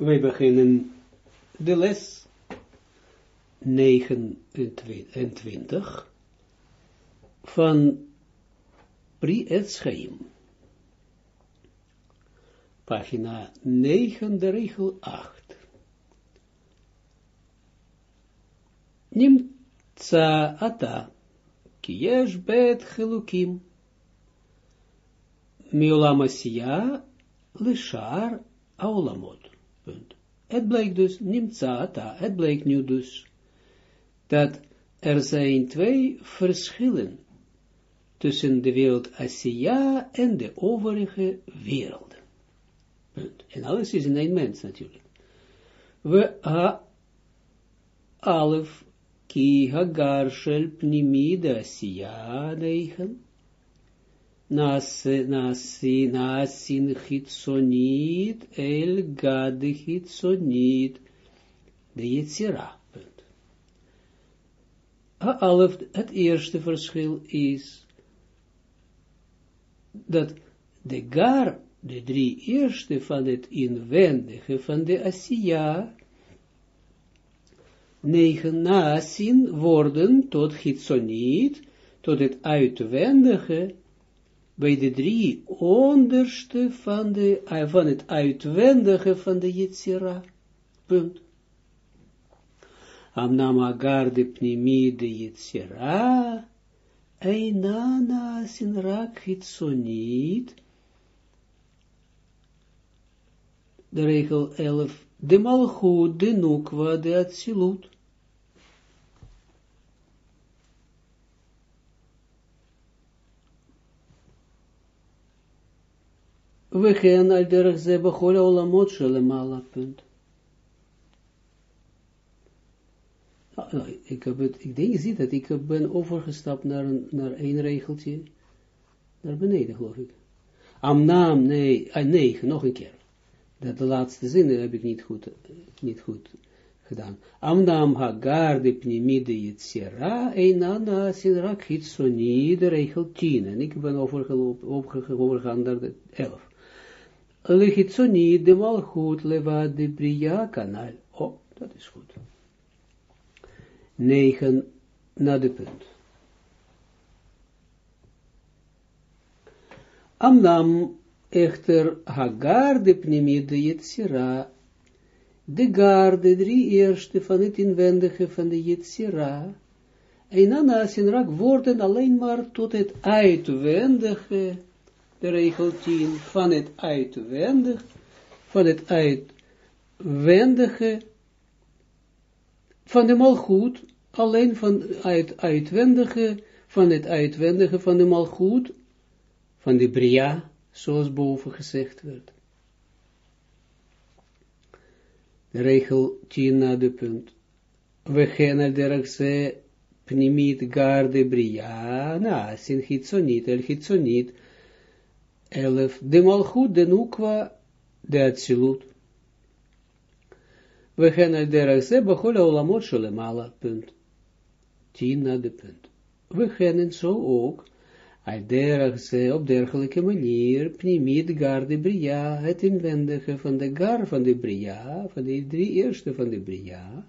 wij beginnen de les 29 van Pri et Schaim. Pagina 9, de regel 8. Nimtza ata, ki bet gelukim. Miolam asiya, lishar aulamot. Punt. Het blijkt dus, nimtzata, het blijkt nu dus, dat er zijn twee verschillen tussen de wereld Asiya en de overige werelden. Punt. En alles is in één mens natuurlijk. We ha alef ki hagar shel pnimida Asiya neichen nasin chitsonit el gad chitsonit de Yetzira. Alef, het eerste verschil is dat de gar, de drie eerste van het inwendige van de Asiya, negen nasin worden tot chitsoniet, tot het uitwendige bij de drie onderste van, de, eh, van het uitwendige van de Yetzira. Punt. Amnam agar de pnimi de Einana sinrak hitsoniet. De regel 11. De malchut, de nukwa, de atsilut. Gaan al derg ze bechol olamot shelemala, punt. Ik, heb het, ik denk, je ziet dat ik ben overgestapt naar een, naar een regeltje, naar beneden geloof ik. Amnaam, nee, ah, nee, nog een keer. Dat de laatste zin heb ik niet goed, niet goed gedaan. Amnaam hagar de pnimide yitzera, einana sinrak hitsoni, de regel 10. En ik ben overgegaan naar de 11. Lechitsoni de malchut leva de bria kanal. Oh, dat is goed. 9 naar de punt. Amnam echter Hagar de Yetzira, de gar, de drie eerste van het inwendige van de Yetzira, en dan worden alleen maar tot het uitwendige de regel 10, van het uitwendig, van het uitwendige, van de malgoed, alleen van het uitwendige, van het uitwendige van de malgoed, van de bria, zoals boven gezegd werd. De regel 10 na de punt. We gaan ze. pnimit garde bria, na, sin hitzonit, el niet. 11. De malchut, de nukwa, de atsilut. We gaan uit de rechtse begonnen olamot punt. 10 naar de punt. We gaan zo ook al de op dergelijke manier, pnimit gar de bria, het inwendige van de gar van de bria, van de drie eerste van de bria,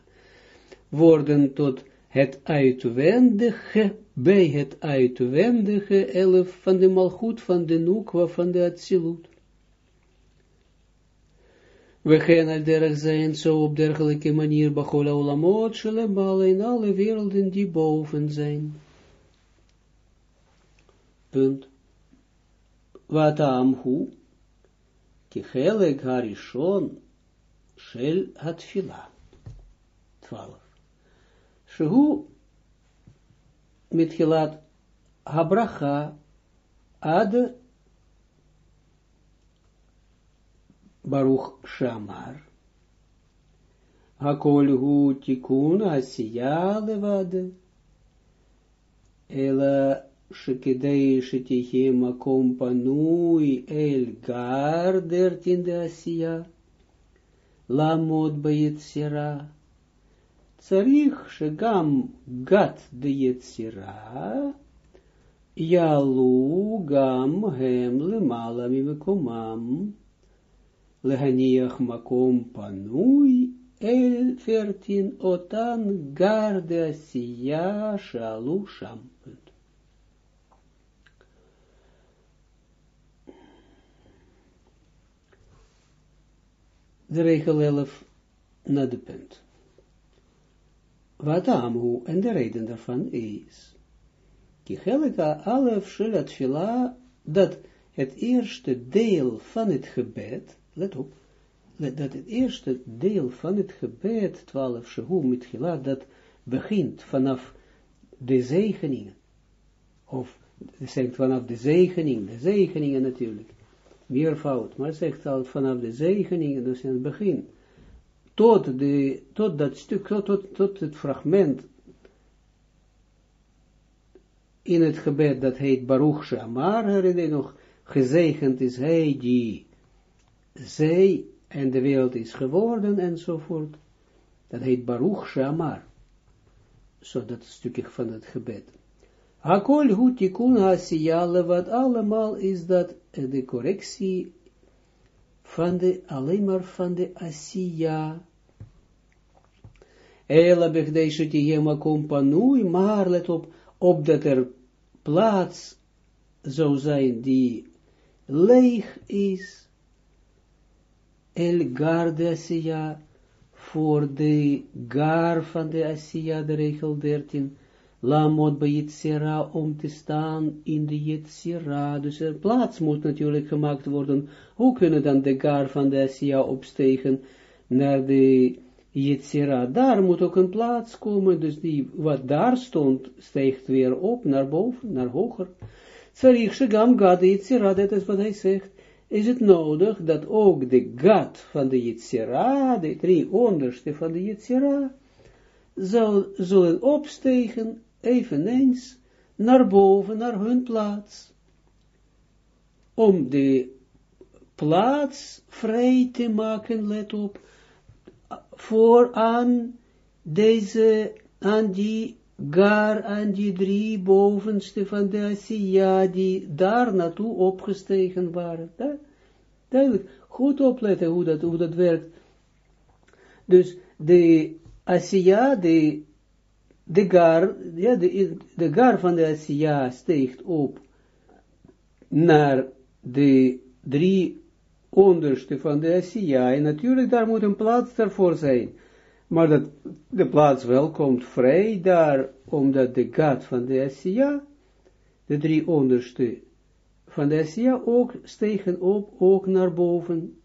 worden tot het uitwendige bij het uitwendige elf van de malgoed van de noekwa van de Atsilut. We gaan al derg zijn, zo op dergelijke manier, bachola olamot, shalembal, in alle werelden die boven zijn. Punt. Wat amhu, kichelek harishon, shel hatfila. 12. Shehu met gelat habracha ad Baruch Shamar Hakol hu tikun asiya levad Ela shekidei shetihi makom panui el gar dertinde asiya Lamod bayitzira Tsarich shegam gat de yetzira, yalu gam hem lemala mimekomam, lehaniach makom panui, el veertien, otan garde siya shalu sham. De regel 11 naar de punt. Wat amhu, en de reden daarvan is, die helga alef shelat fila, dat het eerste deel van het gebed, let op, dat het eerste deel van het gebed, 12 shehu met gila, dat begint vanaf de zegeningen, of zegt vanaf de zegening, de zegeningen natuurlijk, meervoud, maar zegt al vanaf de zegeningen, dus in het begin, tot, de, tot dat stuk, tot, tot, het fragment in het gebed dat heet Baruch Shamar, herinner je nog, gezegend is hij die zij en de wereld is geworden enzovoort. Dat heet Baruch Shamar. Zo dat stukje van het gebed. Hakol hu hasiyale, wat allemaal is dat de correctie van de, alleen maar van de asiya. Ela begdeishu tihema kompanui, maar let op, dat er plaats zou zijn die leeg is, el gar de asiya, voor de gar van de asiya, de regel 13, Lamot bij Yitzira om te staan in de Yitzira. Dus er plaats moet natuurlijk gemaakt worden. Hoe kunnen dan de gar van de Asiya opstegen naar de Yitzira? Daar moet ook een plaats komen. Dus die, wat daar stond, steegt weer op naar boven, naar hoger. Zarich Shigam Gad de Yitzira, dat is wat hij zegt. Is het nodig dat ook de Gad van de Yitzira, de drie onderste van de Yitzira, zullen opstegen eveneens naar boven, naar hun plaats, om de plaats vrij te maken, let op, voor aan deze, aan die gar, aan die drie bovenste van de Asiya, die daar naartoe opgestegen waren. Dat, duidelijk, goed opletten hoe dat, hoe dat werkt. Dus de Asiya, de de gar, ja, de, de gar van de Asiya steekt op naar de drie onderste van de Asiya, en natuurlijk daar moet een plaats daarvoor zijn, maar dat de plaats wel komt vrij daar, omdat de gat van de Asiya, de drie onderste van de Asiya, ook stegen op, ook naar boven,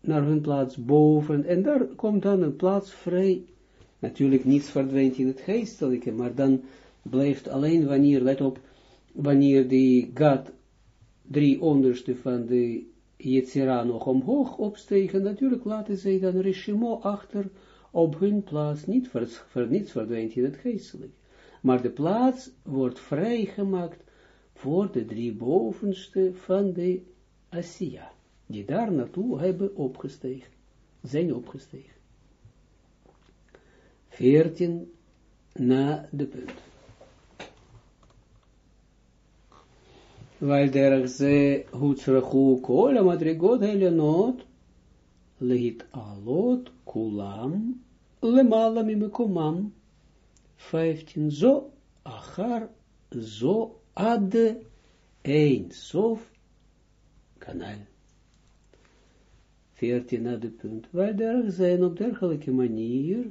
naar hun plaats boven, en daar komt dan een plaats vrij, Natuurlijk niets verdwijnt in het geestelijke, maar dan blijft alleen wanneer, let op, wanneer die God drie onderste van de Yetzira nog omhoog opstegen, natuurlijk laten zij dan Rishimo achter op hun plaats, niet ver, niets verdwijnt in het geestelijke. Maar de plaats wordt vrijgemaakt voor de drie bovenste van de Asiya, die daar naartoe hebben opgestegen, zijn opgestegen. 14 na de punt. Weil derg ze hutsrachu kol amadrigot helionot lehit alot kulam lemala mimekomam 15 zo achar zo ad ein sof kanal. 14 na de punt. Op manier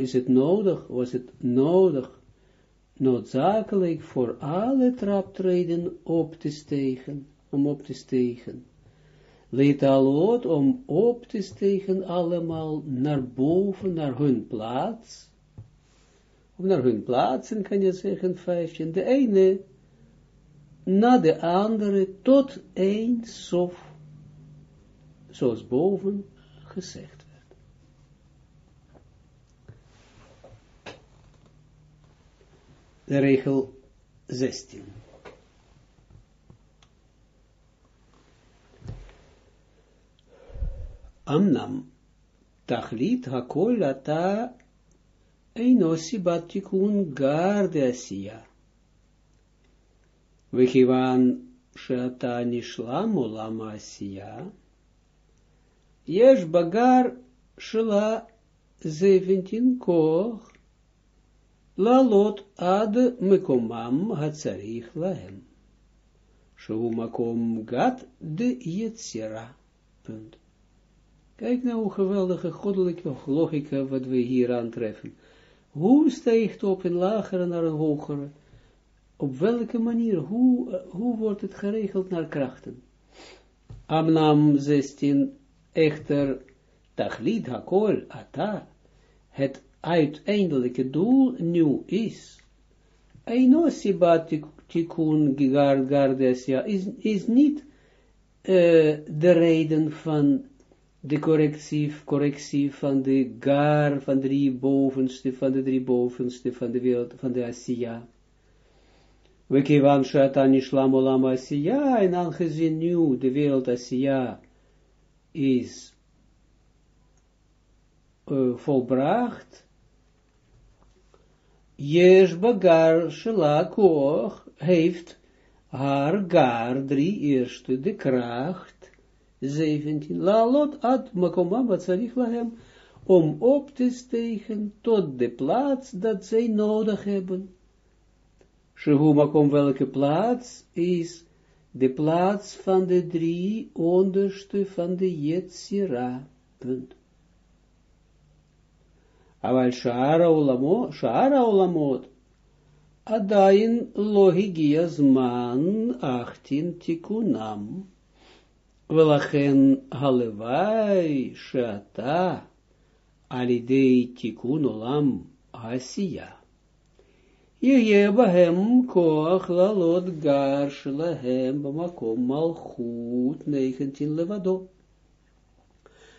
is het nodig, was het nodig, noodzakelijk voor alle traptreden op te stegen, om op te stegen. Leed alot om op te stegen allemaal naar boven, naar hun plaats. Of naar hun plaatsen kan je zeggen, vijftje. De ene na de andere tot één sof, zoals boven gezegd. De regel 16. Amnam, tachlit hakol ata einosi batikun gar de asia. Vechivan shata nishlam olam asia, bagar shela 17 koch, lalot ad mekomam hatsarich lahem. Shu makom gat de. Punt. Kijk nou hoe geweldige goddelijke logica wat we hier aantreffen. Hoe stijgt op een lagere naar een hogere? Op welke manier? Hoe, hoe wordt het geregeld naar krachten? Amnam 16, echter, tachlit hakol, ata, het uiteindelijke doel nu is. Eino sibat tikun gigar ja, is, is niet uh, de reden van de correctie, correctie van de gar, van de drie bovenste, van de drie bovenste, van de wereld, van de Asiya. We kivan shatan ishlam olam Asiya, en aangezien nu de wereld Asiya is uh, volbracht, Yesh bagar shela heeft haar gar drie eerste de kracht 17. Lalot ad makomam wat om op te stegen tot de plaats dat zij nodig hebben. Shehu makom welke plaats is de plaats van de drie onderste van de. Punt. Aval Shara Olamo, Shara Olamot, Adain lohigia zman achtin tikunam. Welachen halewai shata alidei tikun olam asiya. Yeye bahem koach lalot gar shelahem bamakom malchut 19 levado.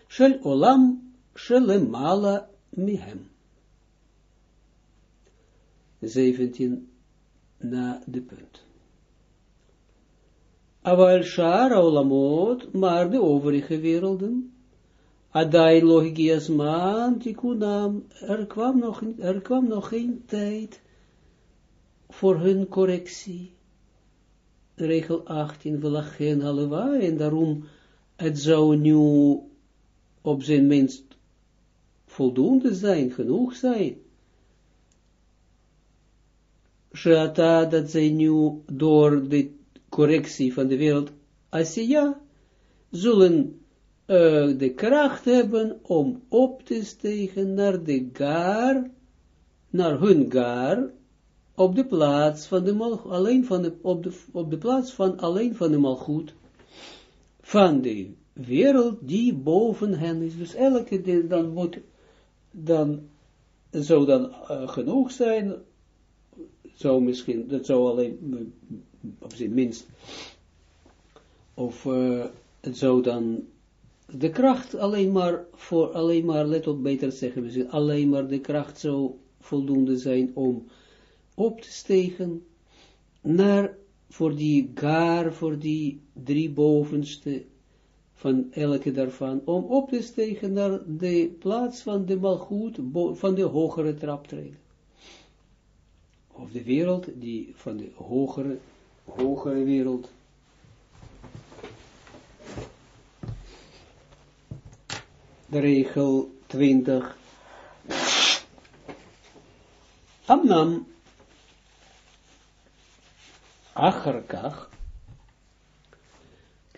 Shel olam shelemala mihem. 17 na de punt. Aval Shara Olamot, maar de overige werelden, Adai logias man, tikunam, er kwam nog, er kwam nog geen tijd voor hun correctie. Regel 18, Velachen Haleva, en daarom, het zou nu op zijn minst voldoende zijn, genoeg zijn. Shata, dat zij nu door dit correctie van de wereld Asiya, zullen uh, de kracht hebben om op te stegen naar de gar, naar hun gar, op de plaats van de alleen van de, op de, op de plaats van alleen van de malgoed, van de wereld die boven hen is. Dus elke dan moet, dan zou dan uh, genoeg zijn, zou misschien, dat zou alleen op zijn minst, of uh, het zou dan de kracht alleen maar voor, alleen maar, let op beter zeggen, misschien alleen maar de kracht zou voldoende zijn om op te stegen naar, voor die gar, voor die drie bovenste van elke daarvan, om op te stegen naar de plaats van de malgoed, van de hogere traptreden. Of de wereld die van de hogere hogere wereld. De regel 20. Amnam Acharkach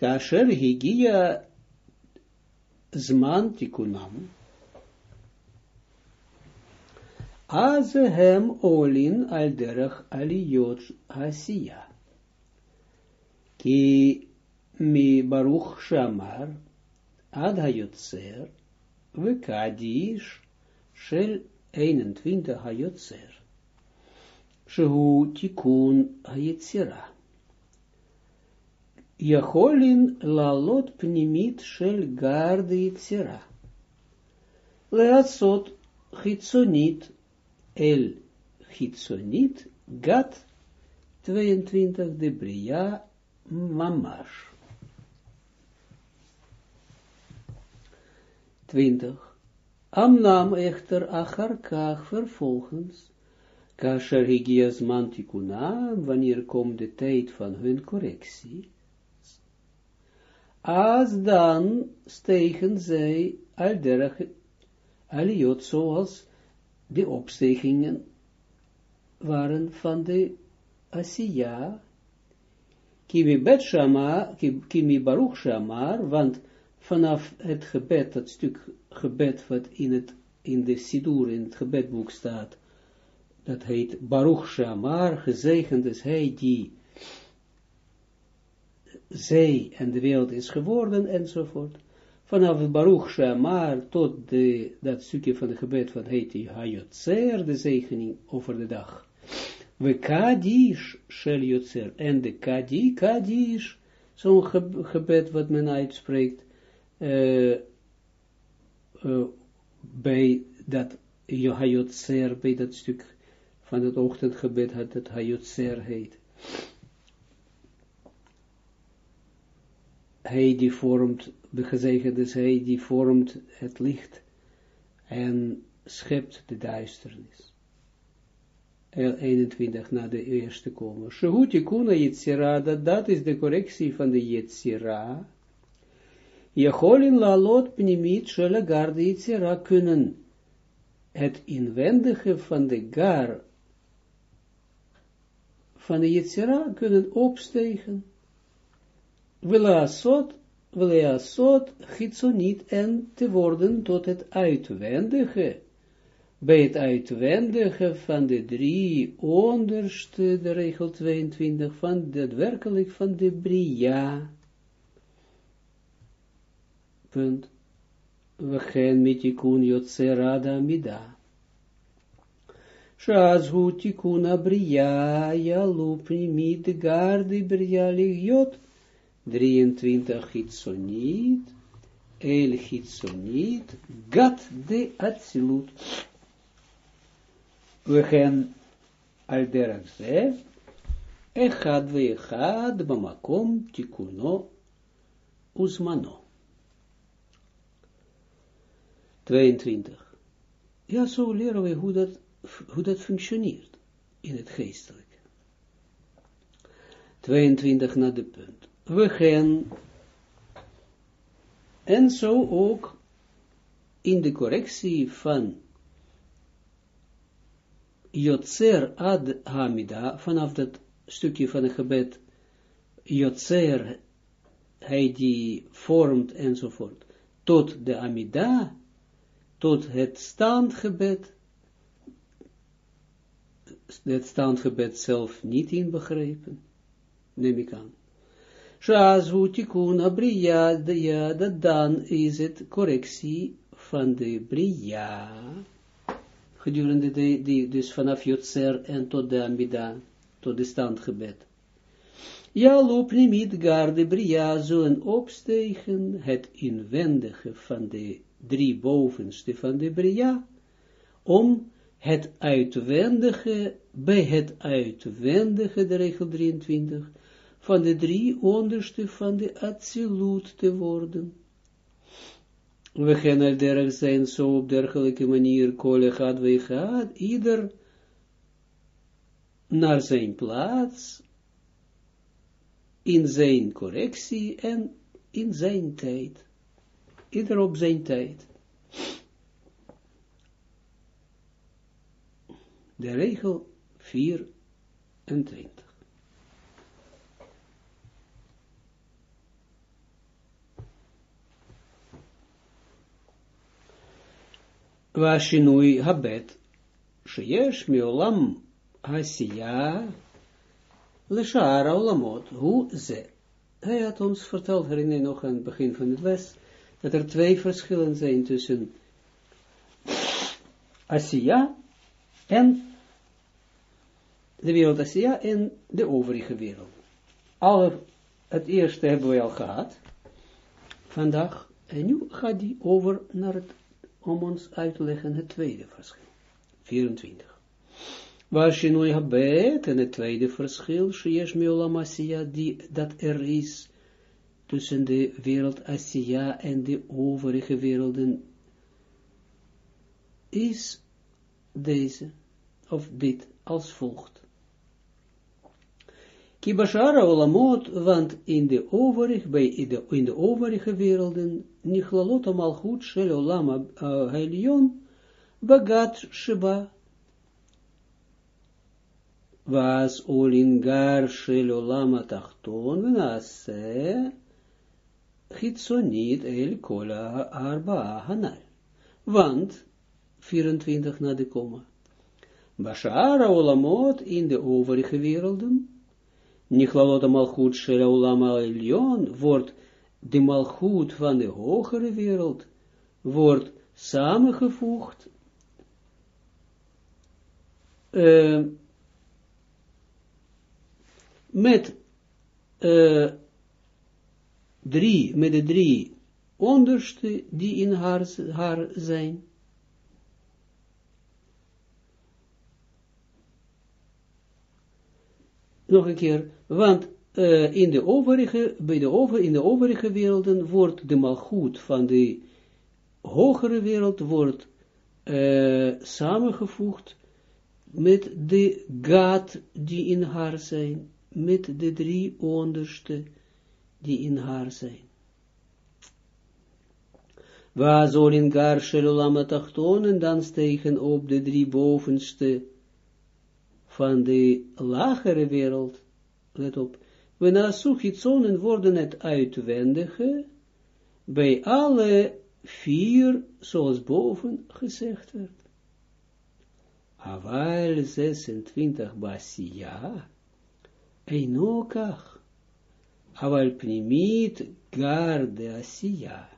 Kasher higia zman tikunam Az hem olin al derech aliyot hasiya. Ki mi Baruch Shamar, Ad Hayotzer, Vekadish, Shel 21 Hayotzer, Shehu Tikun Hayetzira. Lalot pnimit shel garde yitzira. Leatzot chitzonit el chitzonit gat 22 de bria mamash. 20. Amnam echter acharkach vervolgens, kasher higias mantikuna, wanneer komt de tijd van hun correctie, als dan stegen zij al derg aliot, zoals de opstegingen waren van de Asiya, kimi bet shama, kimi baruch shamar, want vanaf het gebed, dat stuk gebed wat in het, in de Sidur, in het gebedboek staat, dat heet Baruch Shamar, gezegend is hij die zij en de wereld is geworden, enzovoort. Vanaf het Baruch Shamar tot dat stukje van het gebed wat heet Hayotzer, de zegening over de dag. We Kadish Shel Yotzer, en de Kadi, Kadish, zo'n gebed wat men uitspreekt, uh, uh, bij dat Hayotzer, bij dat stuk van het ochtendgebed het Hayotzer heet. Hij die vormt, gezegend is hij die vormt het licht en schept de duisternis. 21 na de eerste komen. Shehuti kuna Yitzira, dat, dat is de correctie van de Yitzira. Jecholin lalot pnimit shelagar de Yitzira kunnen het inwendige van de gar van de Yetzira kunnen opstegen. Weleasot, weleasot, niet en te worden tot het uitwendige. Bij het uitwendige van de drie onderste, de regel 22, van het werkelijk van de Bria. Punt. We gaan met je kun Yotzerada Mida. Shaz hu tikuna bria, ja lupni mid gardi bria 23 hitsonit, el hitsonit, gat de atsilut. We gaan al derach ze, echad ve echad bamakom tikuno uzmano. 22. Ja, zo leren we hoe dat hoe dat functioneert in het geestelijke. 22 naar de punt. We gaan, en zo ook in de correctie van Yotzer ad Hamida, vanaf dat stukje van het gebed, Yotzer, hij die vormt enzovoort, tot de Amida, tot het standgebed, het standgebed zelf niet inbegrepen, neem ik aan. Shazu tikun abriya, ja, dat dan is het correctie van de bria, gedurende de, dus vanaf Jotzer en tot de Amida, tot de standgebed. Ja, loop niet gar de bria zullen opstegen, het inwendige van de drie bovenste van de bria, om het uitwendige, bij het uitwendige, de regel 23, van de drie onderste van de absolute te worden. We gaan al derg zijn, zo op dergelijke manier, kole gaat we ieder naar zijn plaats, in zijn correctie en in zijn tijd. Ieder op zijn tijd. de regel 24. והשינוי הבט שיש מעולם העשייה לשאר העולמות הוא ze. Hij had ons verteld, herinner je nog aan het begin van het les, dat er twee verschillen zijn tussen Asiya en de wereld Asia en de overige wereld. Alle, het eerste hebben we al gehad, vandaag, en nu gaat die over naar het, om ons uit te leggen het tweede verschil, 24. Waar je nu hebt, en het tweede verschil, dat er is tussen de wereld Asia en de overige werelden, is deze, of dit, als volgt. Kibashara olamot, want in de overige, bij in de overige werelden, nichlalot amalchut shel olam ha'elion, bagat sheba, was olingar shel olam atachton, venase, Gitzonit el kola arba hanal. Want, 24 na de komma, Bashara olamot in de overige werelden, Nichlalote malchut shel olam wordt de malchut van de hogere wereld, wordt samengevoegd, uh, met uh, drie, met de drie onderste die in haar, haar zijn. Nog een keer, want uh, in de overige, bij de over, in de overige werelden wordt de malgoed van de hogere wereld wordt uh, samengevoegd met de gaat die in haar zijn, met de drie onderste die in haar zijn. Waar zullen gar shelulam dan stegen op de drie bovenste van de lagere wereld, let op, we na zonen worden het uitwendige, bij alle vier, zoals boven gezegd werd. Aval 26 basia, Einokach, Aval pnimit gar de asia.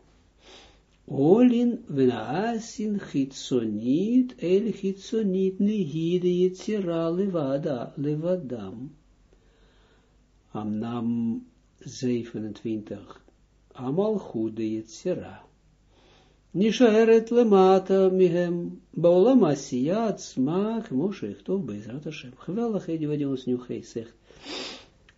Olin venaasin chitsonit el chitsonit nehide yitzira levada levadam. Amnam 27. Amal goede yitzira. Nisheret lemata mihem. Baolam asiyat smaak moshe tov bezrat Hashem. Geweldig, wat hij ons nu zegt.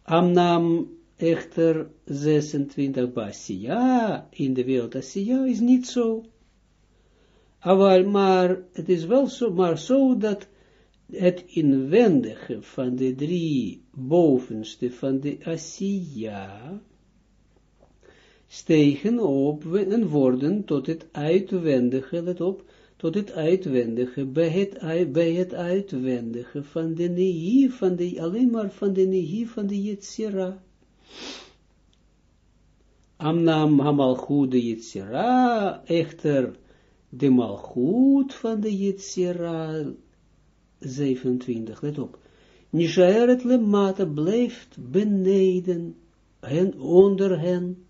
Amnam echter 26 Basia in de wereld Asia is niet zo. Aval, maar het is wel zo, maar zo dat het inwendige van de drie bovenste van de Asia stegen op en worden tot het uitwendige, let op, tot het uitwendige, bij het, bij het uitwendige van de nehi, van de, alleen maar van de nehi van de Yetzira. Amnam hamalchut de Yitzira, echter de malchut van de Yitzira, 27, let op. Nishaeret lemata blijft beneden, hen onder hen,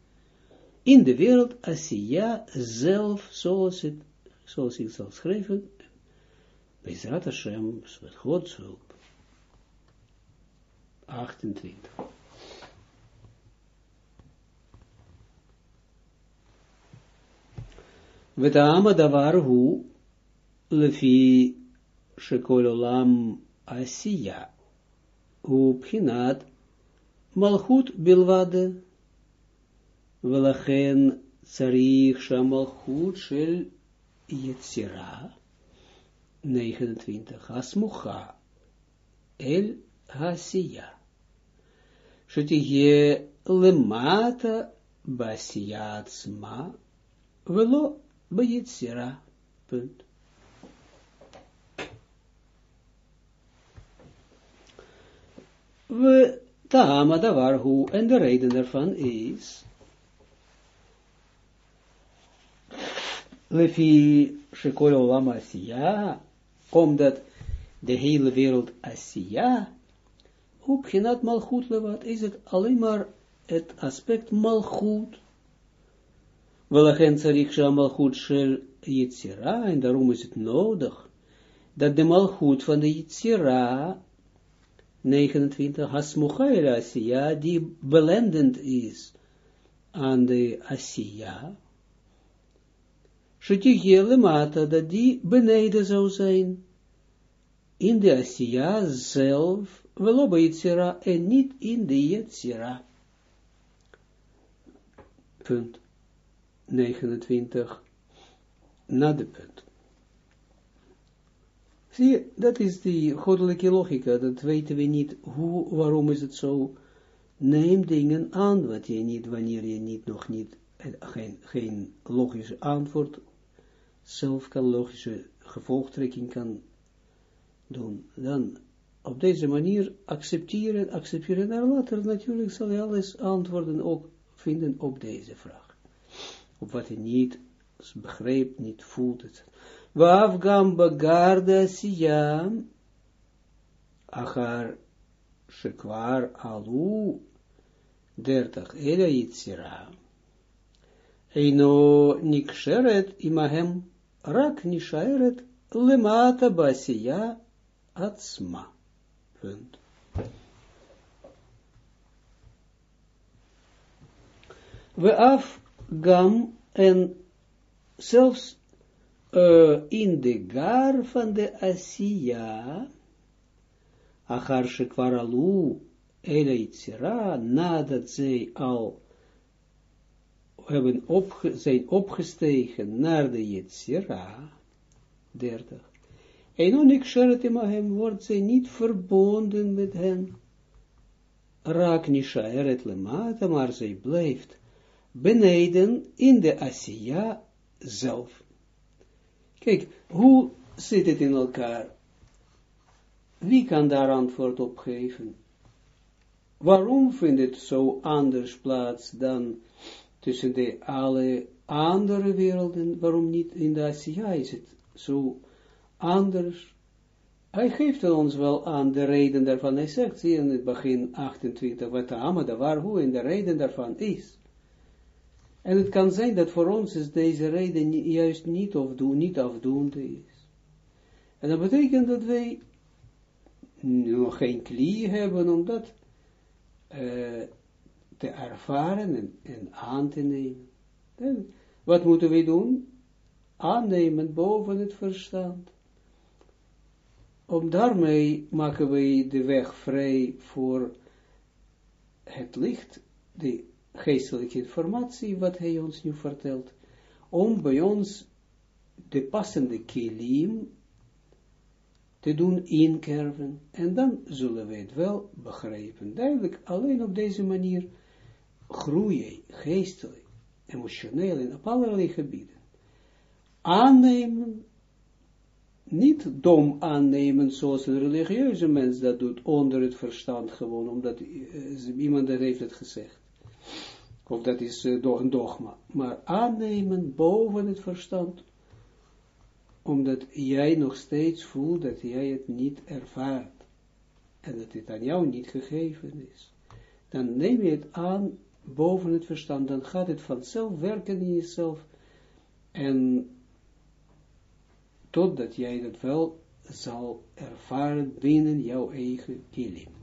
in de wereld Asiya zelf, zoals, het, zoals ik zal schrijven, Bezrat Hashem, met Gods hulp. 28. Vetama davar hu lefi shekol olam asiya hu pchinat malchut bilvade velachen tsarich shamalchut shel yetzira 29 asmucha el hasiya שתהיה למטה בעשייה עצמה, ולא Bejitzira. Punt. We Tahama davar hu, en de reden daarvan is, Lefi Shekol Olam Asiya, omdat de hele wereld Asiya, ook genat malchut levat, is het alleen maar het aspect malchut, Welachen zarich shamalchut shel Yitzira, en daarom is het nodig, dat de malchut van de Yitzira, 29, Hasmuchaira Asiya, die belendend is aan de Asiya, Shetigiele mata, dat die beneden zou zijn, in de Asiya zelf, bij Yitzira, en niet in de Yitzira. Punt. 29 na punt. Zie je, dat is die goddelijke logica, dat weten we niet, hoe, waarom is het zo, neem dingen aan wat je niet, wanneer je niet nog niet, geen, geen logische antwoord, zelf kan logische gevolgtrekking kan doen, dan op deze manier accepteren, accepteren, en later natuurlijk zal je alles antwoorden ook vinden op deze vraag. Op wat je niet begreep, niet voelt. Waafgam bagarda siyam, achar shekwar alu, dertach ela yitzira. Eino niksheret imahem, rak nishaeret lemata basiya atzma. Punt. We gam en zelfs in de gar van de Asiya, achar shekwaralu, ele itzira, nadat zij al hebben zijn opgestegen naar de Yetzira, 30. En on ik hem wordt zij niet verbonden met hen. Raak nishaeret lemata, maar zij blijft beneden in de Asiya zelf. Kijk, hoe zit het in elkaar? Wie kan daar antwoord op geven? Waarom vindt het zo anders plaats dan tussen de alle andere werelden? Waarom niet in de Asiya is het zo anders? Hij geeft ons wel aan de reden daarvan. Hij zegt, zie in het begin 28, wat de waar hoe en de reden daarvan is. En het kan zijn dat voor ons is deze reden juist niet, niet afdoende is. En dat betekent dat wij nog geen klie hebben om dat uh, te ervaren en, aan te nemen. En wat moeten wij doen? Aannemen boven het verstand. Om daarmee maken wij de weg vrij voor het licht, de geestelijke informatie, wat hij ons nu vertelt, om bij ons de passende kilim te doen inkerven, en dan zullen we het wel begrijpen. Duidelijk, alleen op deze manier groeien, geestelijk, emotioneel, en op allerlei gebieden. Aannemen, niet dom aannemen, zoals een religieuze mens dat doet, onder het verstand gewoon, omdat uh, iemand dat heeft het gezegd of dat is uh, een dogma, maar aannemen boven het verstand, omdat jij nog steeds voelt dat jij het niet ervaart, en dat het aan jou niet gegeven is. Dan neem je het aan boven het verstand, dan gaat het vanzelf werken in jezelf, en totdat jij dat wel zal ervaren binnen jouw eigen kilim.